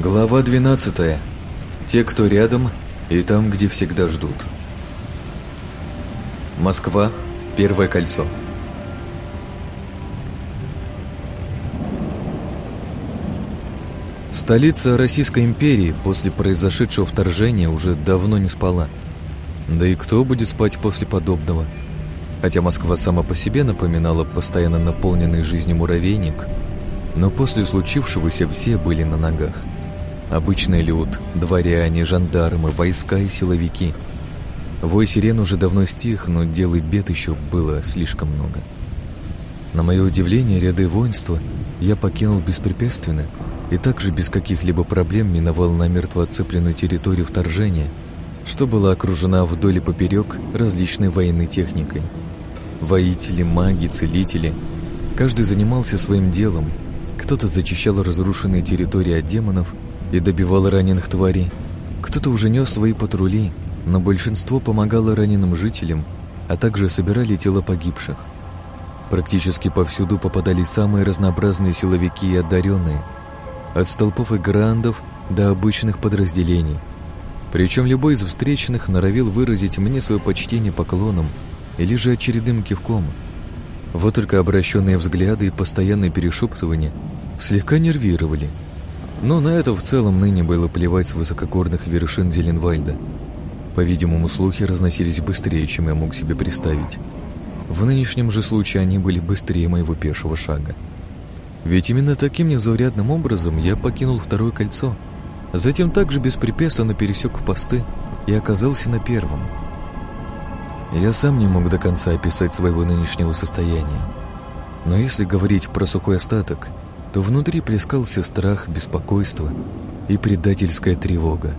Глава 12. Те, кто рядом, и там, где всегда ждут. Москва. Первое кольцо. Столица Российской империи после произошедшего вторжения уже давно не спала. Да и кто будет спать после подобного? Хотя Москва сама по себе напоминала постоянно наполненный жизнью муравейник, но после случившегося все были на ногах. Обычный люд, дворяне, жандармы, войска и силовики. Вой сирен уже давно стих, но дел и бед еще было слишком много. На мое удивление, ряды воинства я покинул беспрепятственно и также без каких-либо проблем миновал намертво оцепленную территорию вторжения, что была окружена вдоль и поперек различной военной техникой. Воители, маги, целители – каждый занимался своим делом. Кто-то зачищал разрушенные территории от демонов – и добивал раненых тварей. Кто-то уже нес свои патрули, но большинство помогало раненым жителям, а также собирали тела погибших. Практически повсюду попадались самые разнообразные силовики и одаренные, от столпов и грандов до обычных подразделений. Причем любой из встречных норовил выразить мне свое почтение поклоном или же очередным кивком. Вот только обращенные взгляды и постоянное перешептывание слегка нервировали – но на это в целом ныне было плевать с высокогорных вершин Зеленвальда. По-видимому, слухи разносились быстрее, чем я мог себе представить. В нынешнем же случае они были быстрее моего пешего шага. Ведь именно таким незаурядным образом я покинул второе кольцо, затем также беспрепятственно пересек посты и оказался на первом. Я сам не мог до конца описать своего нынешнего состояния. Но если говорить про сухой остаток – то внутри плескался страх, беспокойство и предательская тревога.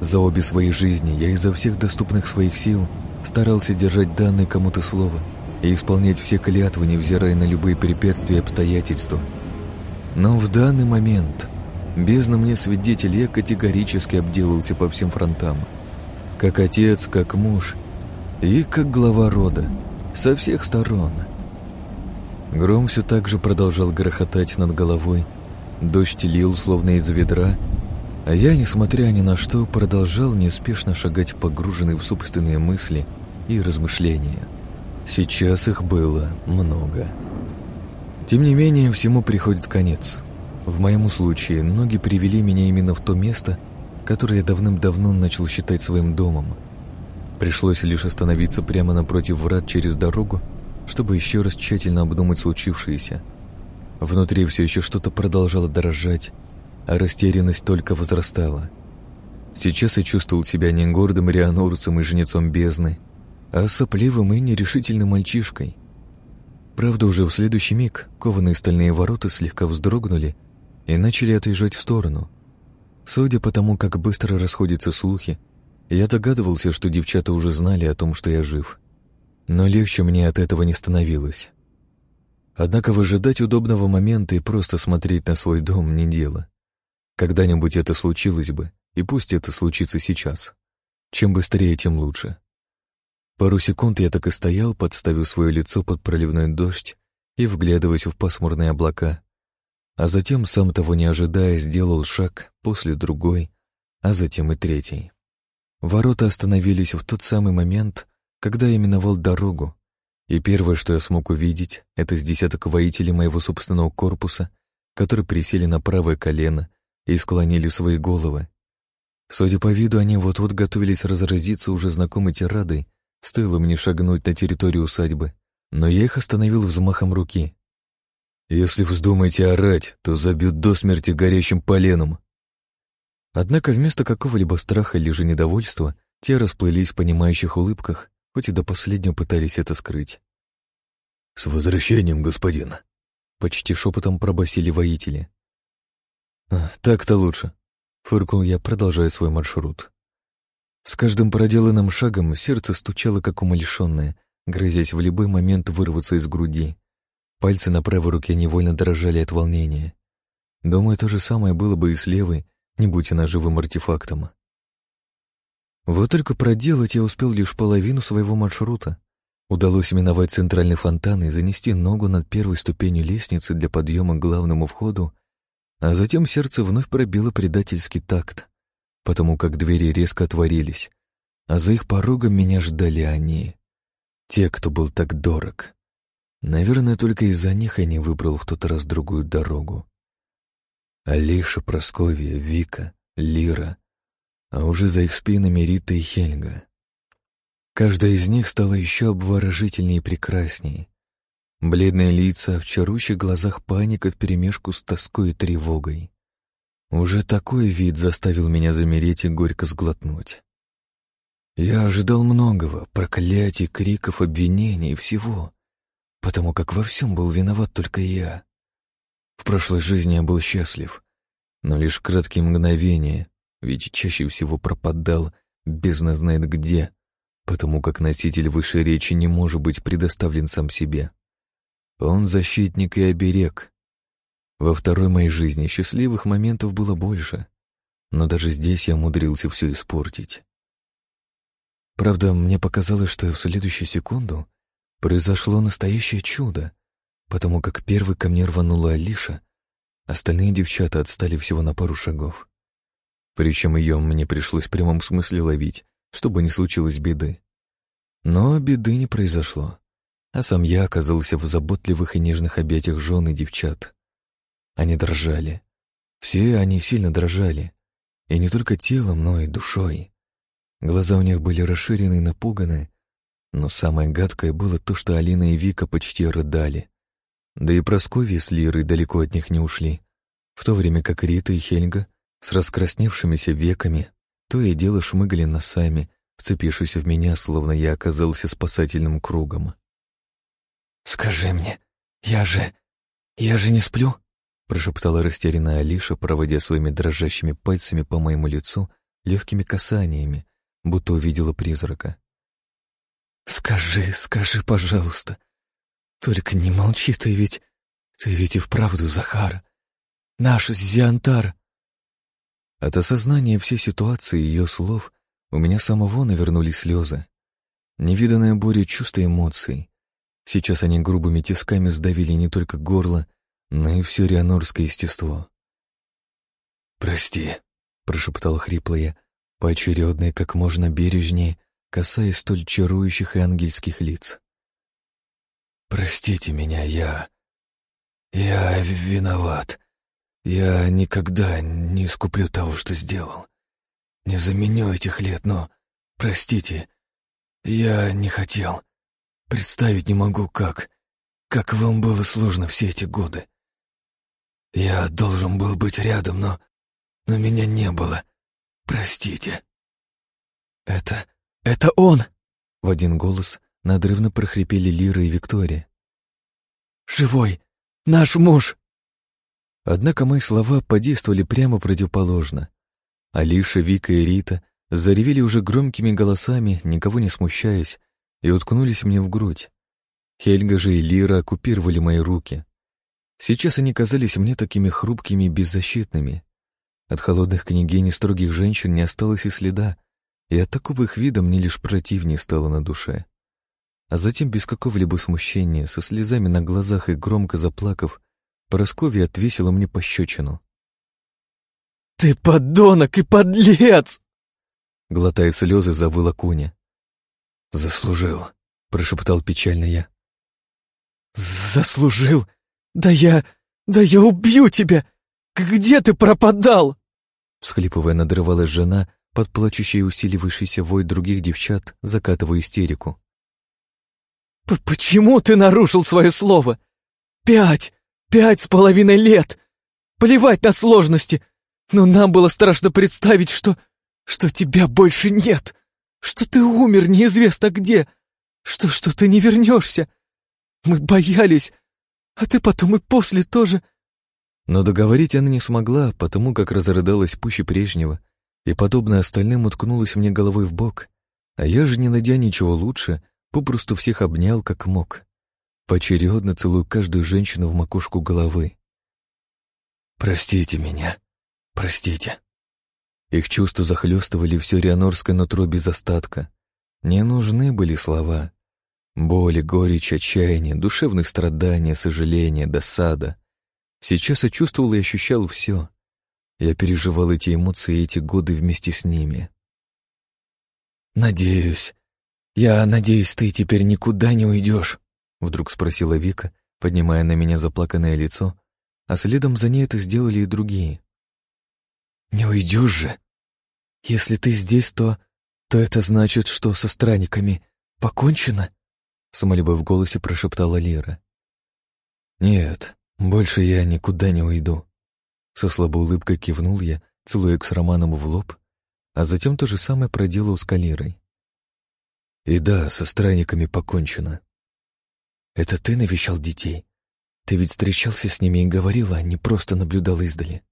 За обе свои жизни я изо всех доступных своих сил старался держать данное кому-то слово и исполнять все клятвы, невзирая на любые препятствия и обстоятельства. Но в данный момент, бездна мне свидетель, я категорически обделался по всем фронтам. Как отец, как муж и как глава рода, со всех сторон – Гром все так же продолжал грохотать над головой, дождь лил словно из ведра, а я, несмотря ни на что, продолжал неспешно шагать погруженный в собственные мысли и размышления. Сейчас их было много. Тем не менее, всему приходит конец. В моем случае ноги привели меня именно в то место, которое я давным-давно начал считать своим домом. Пришлось лишь остановиться прямо напротив врат через дорогу чтобы еще раз тщательно обдумать случившееся. Внутри все еще что-то продолжало дрожать, а растерянность только возрастала. Сейчас я чувствовал себя не гордым рианорцем и жнецом бездны, а сопливым и нерешительным мальчишкой. Правда, уже в следующий миг кованые стальные ворота слегка вздрогнули и начали отъезжать в сторону. Судя по тому, как быстро расходятся слухи, я догадывался, что девчата уже знали о том, что я жив. Но легче мне от этого не становилось. Однако выжидать удобного момента и просто смотреть на свой дом не дело. Когда-нибудь это случилось бы, и пусть это случится сейчас. Чем быстрее, тем лучше. Пару секунд я так и стоял, подставив свое лицо под проливной дождь и вглядываясь в пасмурные облака, а затем, сам того не ожидая, сделал шаг, после другой, а затем и третий. Ворота остановились в тот самый момент, когда я миновал дорогу, и первое, что я смог увидеть, это с десяток воителей моего собственного корпуса, которые присели на правое колено и склонили свои головы. Судя по виду, они вот-вот готовились разразиться уже знакомой тирадой, стоило мне шагнуть на территорию усадьбы, но я их остановил взмахом руки. «Если вздумаете орать, то забьют до смерти горящим поленом». Однако вместо какого-либо страха или же недовольства те расплылись в понимающих улыбках хоть и до последнего пытались это скрыть. «С возвращением, господин!» Почти шепотом пробасили воители. «А, «Так-то лучше», — фыркнул я, продолжая свой маршрут. С каждым проделанным шагом сердце стучало, как умалишенное, грозясь в любой момент вырваться из груди. Пальцы на правой руке невольно дрожали от волнения. Думаю, то же самое было бы и с левой, не будь она живым артефактом. Вот только проделать я успел лишь половину своего маршрута. Удалось миновать центральный фонтан и занести ногу над первой ступенью лестницы для подъема к главному входу, А затем сердце вновь пробило предательский такт, потому как двери резко отворились, а за их порогом меня ждали они. Те, кто был так дорог. Наверное, только из-за них я не выбрал в тот раз другую дорогу. Алиша, Просковья, Вика, Лира, а уже за их спинами Рита и Хельга. Каждая из них стала еще обворожительнее и прекраснее. Бледные лица, в чарующих глазах паника вперемешку с тоской и тревогой. Уже такой вид заставил меня замереть и горько сглотнуть. Я ожидал многого, проклятий, криков, обвинений и всего, потому как во всем был виноват только я. В прошлой жизни я был счастлив, но лишь краткие мгновения, ведь чаще всего пропадал, бездна знает где, потому как носитель высшей речи не может быть предоставлен сам себе. Он защитник и оберег. Во второй моей жизни счастливых моментов было больше, но даже здесь я умудрился все испортить. Правда, мне показалось, что в следующую секунду произошло настоящее чудо, потому как первый ко мне рванула Алиша, остальные девчата отстали всего на пару шагов. Причем ее мне пришлось в прямом смысле ловить, чтобы не случилось беды. Но беды не произошло а сам я оказался в заботливых и нежных объятиях жены девчат. Они дрожали. Все они сильно дрожали. И не только телом, но и душой. Глаза у них были расширены и напуганы, но самое гадкое было то, что Алина и Вика почти рыдали. Да и Прасковья с Лирой далеко от них не ушли, в то время как Рита и Хельга с раскрасневшимися веками то и дело шмыгали носами, вцепившись в меня, словно я оказался спасательным кругом. «Скажи мне, я же... я же не сплю?» прошептала растерянная Алиша, проводя своими дрожащими пальцами по моему лицу легкими касаниями, будто увидела призрака. «Скажи, скажи, пожалуйста. Только не молчи ты ведь... Ты ведь и вправду Захар. Наш Зиантар». От осознания всей ситуации и ее слов у меня самого навернулись слезы. Невиданная буря чувств и эмоций, Сейчас они грубыми тисками сдавили не только горло, но и все рианорское естество. «Прости», — прошептал хриплая, поочередно как можно бережнее, касаясь столь чарующих и ангельских лиц. «Простите меня, я... я виноват. Я никогда не искуплю того, что сделал. Не заменю этих лет, но... Простите, я не хотел. Представить не могу, как... Как вам было сложно все эти годы. Я должен был быть рядом, но... Но меня не было. Простите. Это... это он! В один голос надрывно прохрипели Лира и Виктория. «Живой! Наш муж!» Однако мои слова подействовали прямо противоположно. Алиша, Вика и Рита заревели уже громкими голосами, никого не смущаясь, и уткнулись мне в грудь. Хельга же и Лира оккупировали мои руки. Сейчас они казались мне такими хрупкими и беззащитными. От холодных княгинь и строгих женщин не осталось и следа, и от такого их вида мне лишь противнее стало на душе. А затем, без какого-либо смущения, со слезами на глазах и громко заплакав, Поросковья отвесила мне пощечину. «Ты подонок и подлец!» Глотая слезы, завыла Куня. «Заслужил», — прошептал печально я. «Заслужил? Да я... да я убью тебя! Где ты пропадал?» Всхлипывая, надрывалась жена под плачущий и усиливающийся вой других девчат, закатывая истерику. «Почему ты нарушил свое слово? Пять! Пять с половиной лет! Плевать на сложности! Но нам было страшно представить, что... что тебя больше нет!» что ты умер неизвестно где, что что ты не вернешься. Мы боялись, а ты потом и после тоже...» Но договорить она не смогла, потому как разрыдалась пуще прежнего, и, подобно остальным, уткнулась мне головой в бок, а я же, не найдя ничего лучше, попросту всех обнял, как мог. Поочередно целую каждую женщину в макушку головы. «Простите меня, простите», их чувства захлестывали все рианорское нутро без остатка. Не нужны были слова. Боли, горечь, отчаяние, душевных страданий, сожаления, досада. Сейчас я чувствовал и ощущал все. Я переживал эти эмоции и эти годы вместе с ними. «Надеюсь. Я надеюсь, ты теперь никуда не уйдешь», — вдруг спросила Вика, поднимая на меня заплаканное лицо, а следом за ней это сделали и другие. «Не уйдешь же? Если ты здесь, то... то это значит, что со странниками покончено?» С мольбой в голосе прошептала Лера. «Нет, больше я никуда не уйду». Со слабой улыбкой кивнул я, целуя с Романом в лоб, а затем то же самое проделал с Калирой. «И да, со странниками покончено». «Это ты навещал детей? Ты ведь встречался с ними и говорил, а не просто наблюдал издали?»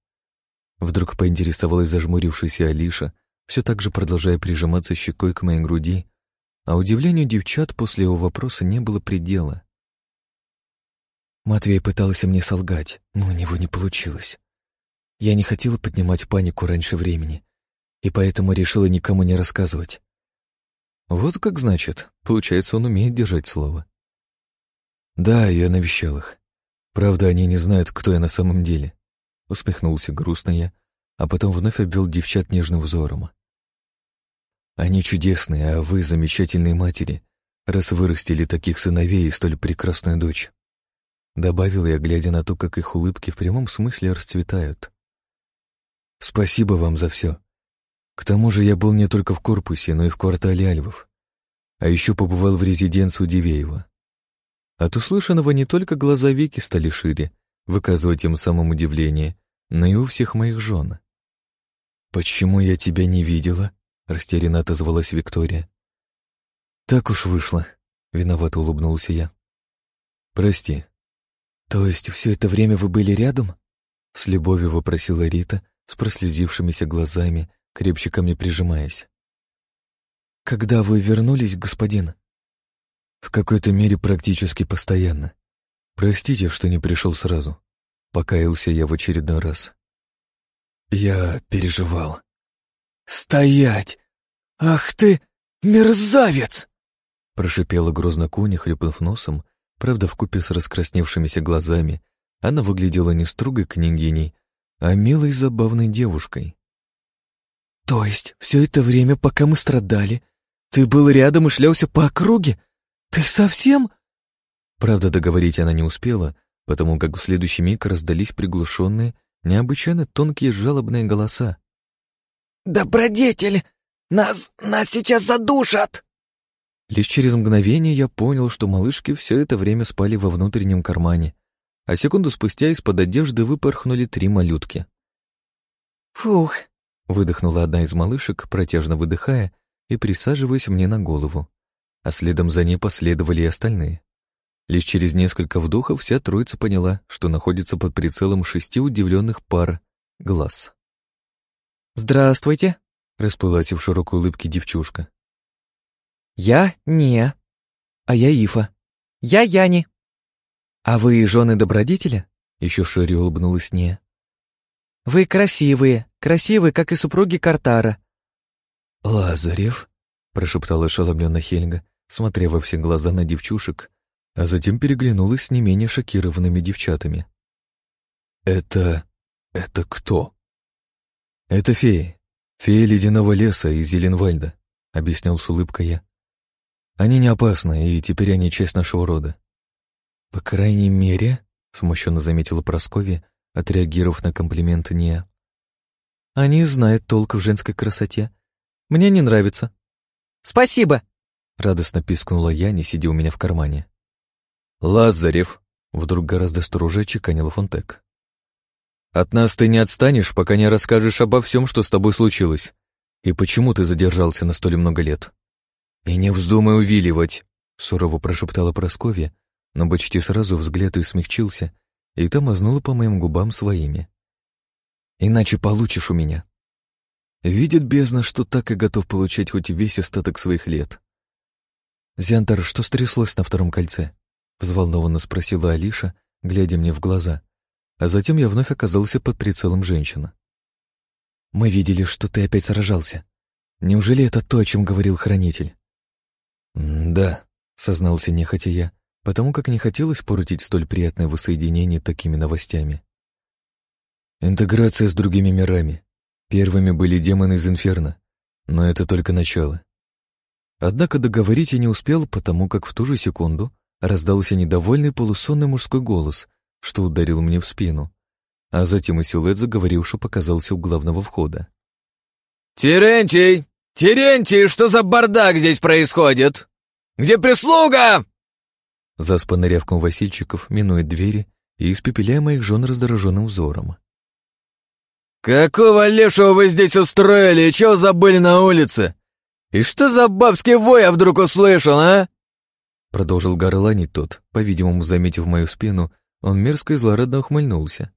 Вдруг поинтересовалась зажмурившаяся Алиша, все так же продолжая прижиматься щекой к моей груди, а удивлению девчат после его вопроса не было предела. Матвей пытался мне солгать, но у него не получилось. Я не хотела поднимать панику раньше времени, и поэтому решила никому не рассказывать. Вот как значит, получается, он умеет держать слово. Да, я навещал их. Правда, они не знают, кто я на самом деле. Усмехнулся грустно я, а потом вновь обвел девчат нежным взором. Они чудесные, а вы замечательные матери, раз вырастили таких сыновей и столь прекрасную дочь. Добавил я, глядя на то, как их улыбки в прямом смысле расцветают. Спасибо вам за все. К тому же я был не только в корпусе, но и в квартале Альвов. А еще побывал в резиденцию Дивеева. От услышанного не только глаза Вики стали шире, выказывая тем самым удивление, но и у всех моих жен. «Почему я тебя не видела?» — растерянно отозвалась Виктория. «Так уж вышло», — виновато улыбнулся я. «Прости». «То есть все это время вы были рядом?» — с любовью вопросила Рита, с прослезившимися глазами, крепче ко мне прижимаясь. «Когда вы вернулись, господин?» «В какой-то мере практически постоянно. Простите, что не пришел сразу. Покаялся я в очередной раз. Я переживал. «Стоять! Ах ты, мерзавец!» Прошипела грозно Куня, хлюпнув носом, правда, вкупе с раскрасневшимися глазами, она выглядела не строгой княгиней, а милой забавной девушкой. «То есть все это время, пока мы страдали, ты был рядом и шлялся по округе? Ты совсем...» Правда, договорить она не успела, потому как в следующий миг раздались приглушенные, необычайно тонкие жалобные голоса. «Добродетель! Нас... нас сейчас задушат!» Лишь через мгновение я понял, что малышки все это время спали во внутреннем кармане, а секунду спустя из-под одежды выпорхнули три малютки. «Фух!» — выдохнула одна из малышек, протяжно выдыхая и присаживаясь мне на голову, а следом за ней последовали и остальные. Лишь через несколько вдохов вся троица поняла, что находится под прицелом шести удивленных пар глаз. «Здравствуйте!» — расплылась в широкой улыбке девчушка. «Я не. А я Ифа. Я Яни. А вы жены добродетеля?» — еще шире улыбнулась не. «Вы красивые, красивые, как и супруги Картара». «Лазарев?» — прошептала ошеломленно Хельга, смотря во все глаза на девчушек, а затем переглянулась с не менее шокированными девчатами. «Это... это кто?» «Это феи. Феи ледяного леса из Зеленвальда», — объяснял с улыбкой я. «Они не опасны, и теперь они часть нашего рода». «По крайней мере», — смущенно заметила Прасковья, отреагировав на комплимент Ния. «Они знают толк в женской красоте. Мне не нравится». «Спасибо!» — радостно пискнула я, не сидя у меня в кармане. «Лазарев!» — вдруг гораздо строже чеканил Фонтек. «От нас ты не отстанешь, пока не расскажешь обо всем, что с тобой случилось. И почему ты задержался на столь много лет?» «И не вздумай увиливать!» — сурово прошептала Прасковья, но почти сразу взгляд и смягчился, и та мазнула по моим губам своими. «Иначе получишь у меня». Видит бездна, что так и готов получать хоть весь остаток своих лет. «Зянтар, что стряслось на втором кольце?» — взволнованно спросила Алиша, глядя мне в глаза. А затем я вновь оказался под прицелом женщины. «Мы видели, что ты опять сражался. Неужели это то, о чем говорил хранитель?» «Да», — сознался нехотя я, потому как не хотелось портить столь приятное воссоединение такими новостями. Интеграция с другими мирами. Первыми были демоны из Инферно, но это только начало. Однако договорить я не успел, потому как в ту же секунду раздался недовольный полусонный мужской голос, что ударил мне в спину, а затем и силуэт заговоривший показался у главного входа. «Терентий! Терентий, что за бардак здесь происходит? Где прислуга?» Заспанный рявком Васильчиков минует двери и испепеляя моих жен раздраженным взором. «Какого лешего вы здесь устроили и чего забыли на улице? И что за бабский вой я вдруг услышал, а?» Продолжил горланить тот, по-видимому, заметив мою спину, он мерзко и злорадно ухмыльнулся.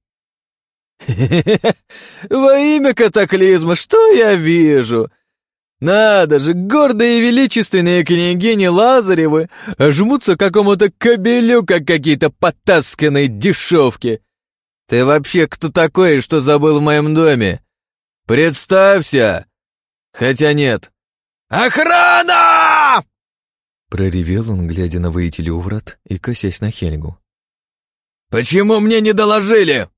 Во имя катаклизма, что я вижу? Надо же, гордые и величественные княгини Лазаревы жмутся какому-то кобелю, как какие-то потасканные дешевки. Ты вообще кто такой, что забыл в моем доме? Представься! Хотя нет. Охрана! Проревел он, глядя на воителя у врат и косясь на Хельгу. «Почему мне не доложили?»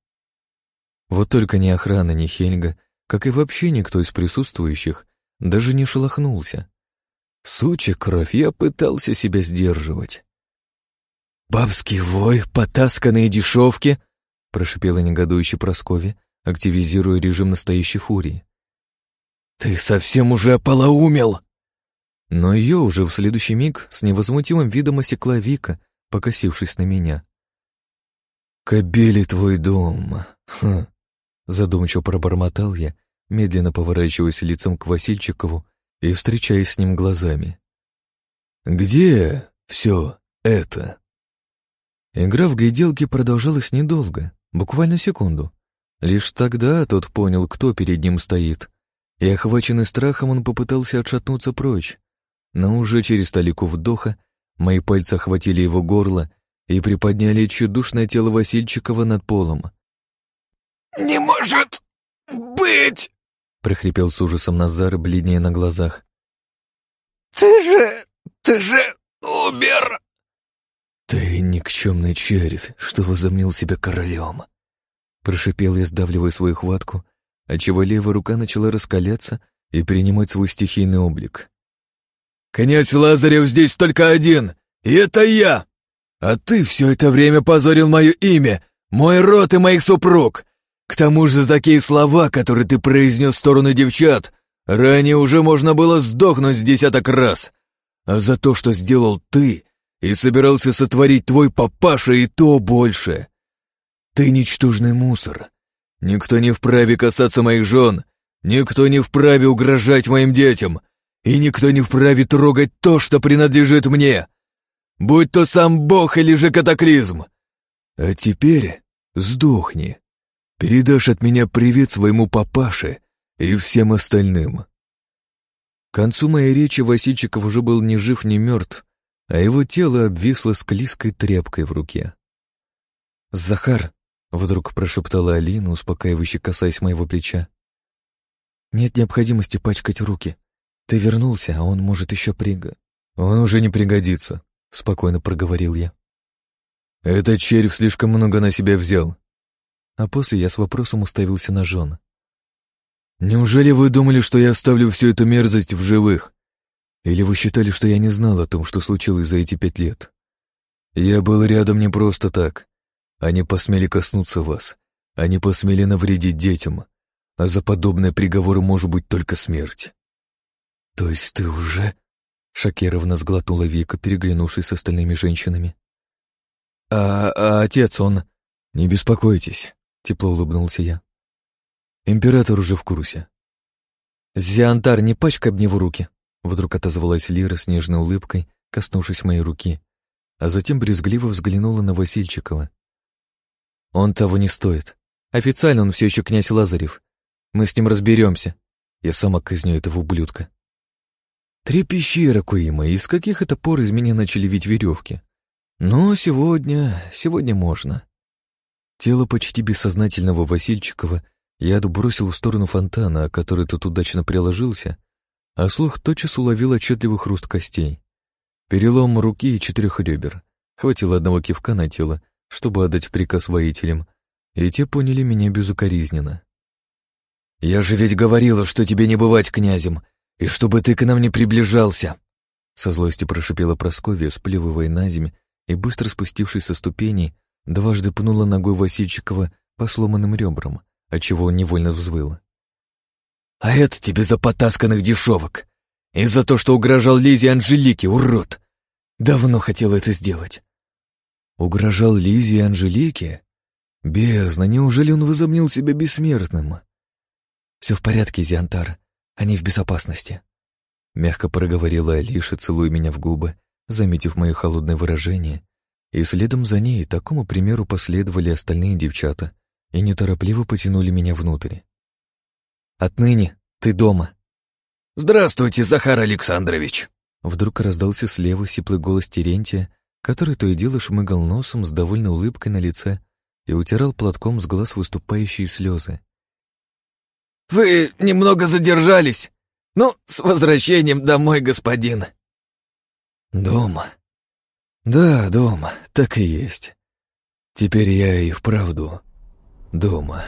Вот только ни охрана, ни Хельга, как и вообще никто из присутствующих, даже не шелохнулся. Суча кровь, я пытался себя сдерживать. «Бабский вой, потасканные дешевки!» прошипела негодующе Прасковья, активизируя режим настоящей фурии. «Ты совсем уже ополоумел!» Но ее уже в следующий миг с невозмутимым видом осекла Вика, покосившись на меня. «Кобели твой дом!» хм. Задумчиво пробормотал я, медленно поворачиваясь лицом к Васильчикову и встречаясь с ним глазами. «Где все это?» Игра в гляделки продолжалась недолго, буквально секунду. Лишь тогда тот понял, кто перед ним стоит, и, охваченный страхом, он попытался отшатнуться прочь. Но уже через толику вдоха мои пальцы охватили его горло и приподняли чудушное тело Васильчикова над полом. «Не может быть!» — прохрипел с ужасом Назар, бледнее на глазах. «Ты же... ты же умер!» «Ты никчемный червь, что возомнил себя королем!» Прошипел я, сдавливая свою хватку, отчего левая рука начала раскаляться и принимать свой стихийный облик. «Князь Лазарев здесь только один, и это я! А ты все это время позорил мое имя, мой род и моих супруг! К тому же за такие слова, которые ты произнес в сторону девчат, ранее уже можно было сдохнуть с десяток раз. А за то, что сделал ты, и собирался сотворить твой папаша и то больше. Ты ничтожный мусор. Никто не вправе касаться моих жен, никто не вправе угрожать моим детям, и никто не вправе трогать то, что принадлежит мне. Будь то сам Бог или же катаклизм. А теперь сдохни. Передашь от меня привет своему папаше и всем остальным». К концу моей речи Васильчиков уже был ни жив, ни мертв, а его тело обвисло склизкой тряпкой в руке. «Захар!» — вдруг прошептала Алина, успокаивающе касаясь моего плеча. «Нет необходимости пачкать руки. Ты вернулся, а он может еще приго...» «Он уже не пригодится», — спокойно проговорил я. «Этот червь слишком много на себя взял а после я с вопросом уставился на жен. «Неужели вы думали, что я оставлю всю эту мерзость в живых? Или вы считали, что я не знал о том, что случилось за эти пять лет? Я был рядом не просто так. Они посмели коснуться вас, они посмели навредить детям, а за подобные приговоры может быть только смерть». «То есть ты уже...» — шокированно сглотнула Вика, переглянувшись с остальными женщинами. «А, а отец, он...» «Не беспокойтесь, Тепло улыбнулся я. Император уже в курсе. «Зиантар, не пачкай об него руки!» Вдруг отозвалась Лира с нежной улыбкой, коснувшись моей руки, а затем брезгливо взглянула на Васильчикова. «Он того не стоит. Официально он все еще князь Лазарев. Мы с ним разберемся. Я сама казню этого ублюдка». Три пещеры, Куима, из каких это пор из меня начали вить веревки? Но сегодня, сегодня можно. Тело почти бессознательного Васильчикова я отбросил в сторону фонтана, который тут удачно приложился, а слух тотчас уловил отчетливый хруст костей. Перелом руки и четырех ребер. Хватило одного кивка на тело, чтобы отдать приказ воителям, и те поняли меня безукоризненно. «Я же ведь говорила, что тебе не бывать князем, и чтобы ты к нам не приближался!» Со злостью прошипела Прасковья, сплевывая на земь и, быстро спустившись со ступеней, дважды пнула ногой Васильчикова по сломанным ребрам, отчего он невольно взвыл. «А это тебе за потасканных дешевок! И за то, что угрожал Лизе Анжелике, урод! Давно хотел это сделать!» Угрожал Лизе и Анжелике? Бездна, неужели он возомнил себя бессмертным? «Все в порядке, Зиантар, они в безопасности», — мягко проговорила Алиша, целуя меня в губы, заметив мое холодное выражение, и следом за ней такому примеру последовали остальные девчата и неторопливо потянули меня внутрь. «Отныне ты дома». «Здравствуйте, Захар Александрович!» Вдруг раздался слева сиплый голос Терентия, который то и дело шмыгал носом с довольной улыбкой на лице и утирал платком с глаз выступающие слезы. «Вы немного задержались. Ну, с возвращением домой, господин!» «Дома?» «Да, дома, так и есть. Теперь я и вправду дома».